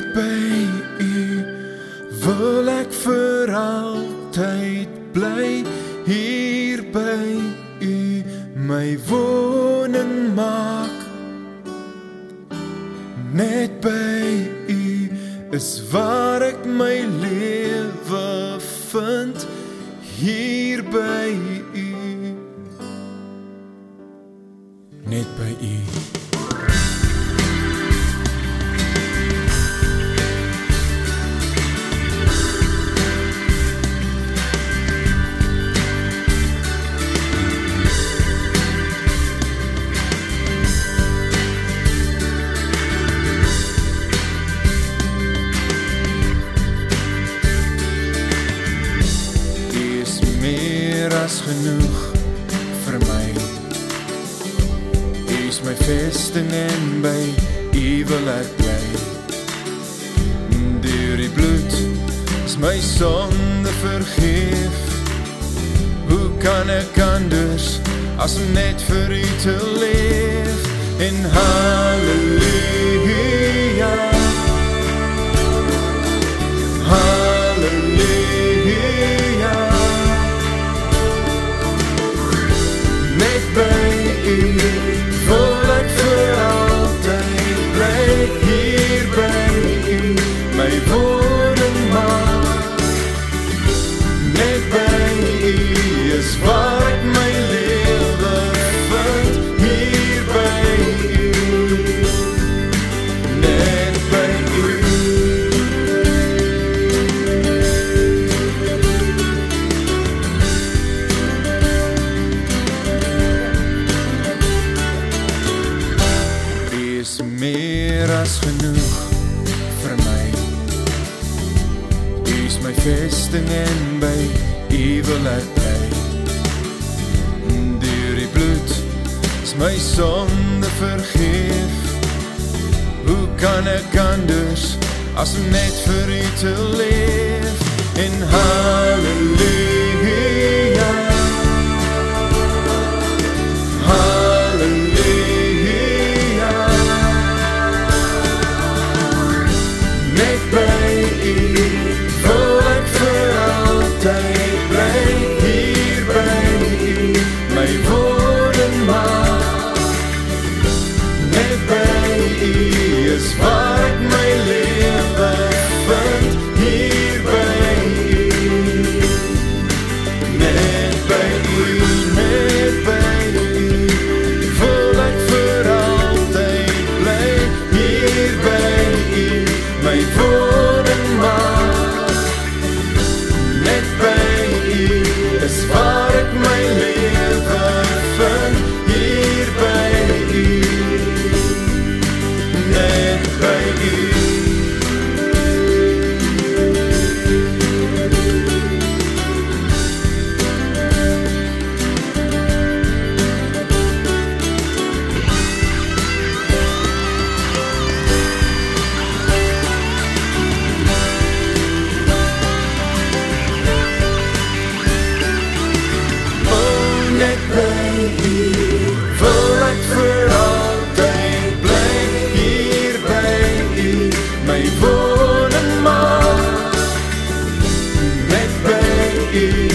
Net by u wil ek vir altyd bly hier by u my woning maak. Net by u is waar ek my lewe vind hier by u. Net by u. meer as genoeg vir my. U is my vesting en by U wil ek bly. Deur die bloed is my sonde vergeef. Hoe kan ek anders as om net vir U te leef? En haleluja. Vesting en by U wil ek bly. Deur die bloed is my sonde vergeef. Hoe kan ek anders as om net vir U te leef? En haleluja. you.